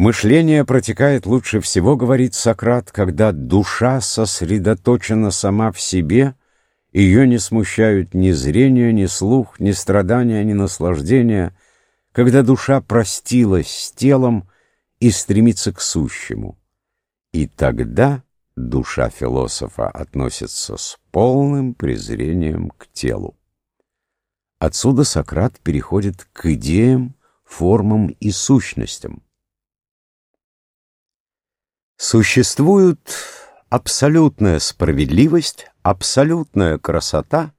Мышление протекает лучше всего, говорит Сократ, когда душа сосредоточена сама в себе, ее не смущают ни зрение, ни слух, ни страдания, ни наслаждения, когда душа простилась с телом и стремится к сущему. И тогда душа философа относится с полным презрением к телу. Отсюда Сократ переходит к идеям, формам и сущностям. Существует абсолютная справедливость, абсолютная красота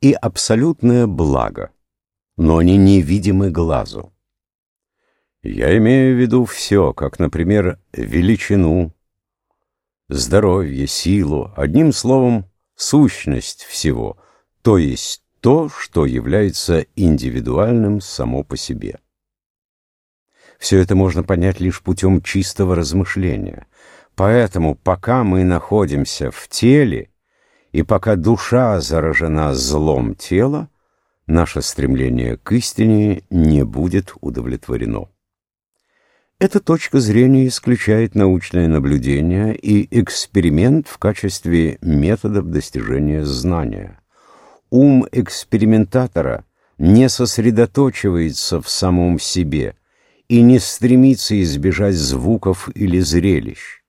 и абсолютное благо, но они невидимы глазу. Я имею в виду все, как, например, величину, здоровье, силу, одним словом, сущность всего, то есть то, что является индивидуальным само по себе. Все это можно понять лишь путем чистого размышления. Поэтому, пока мы находимся в теле, и пока душа заражена злом тела, наше стремление к истине не будет удовлетворено. Эта точка зрения исключает научное наблюдение и эксперимент в качестве методов достижения знания. Ум экспериментатора не сосредоточивается в самом себе и не стремится избежать звуков или зрелищ.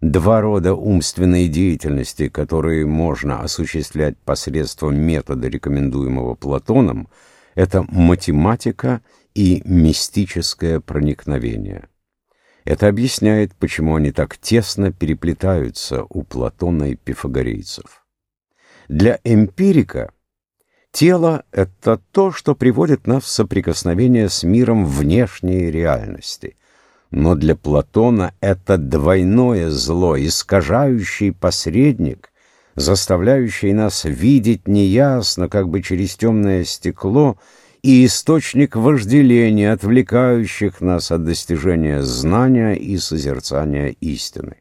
Два рода умственной деятельности, которые можно осуществлять посредством метода, рекомендуемого Платоном, это математика и мистическое проникновение. Это объясняет, почему они так тесно переплетаются у Платона и пифагорейцев. Для эмпирика тело — это то, что приводит нас в соприкосновение с миром внешней реальности. Но для Платона это двойное зло, искажающий посредник, заставляющий нас видеть неясно, как бы через темное стекло, и источник вожделения, отвлекающих нас от достижения знания и созерцания истины.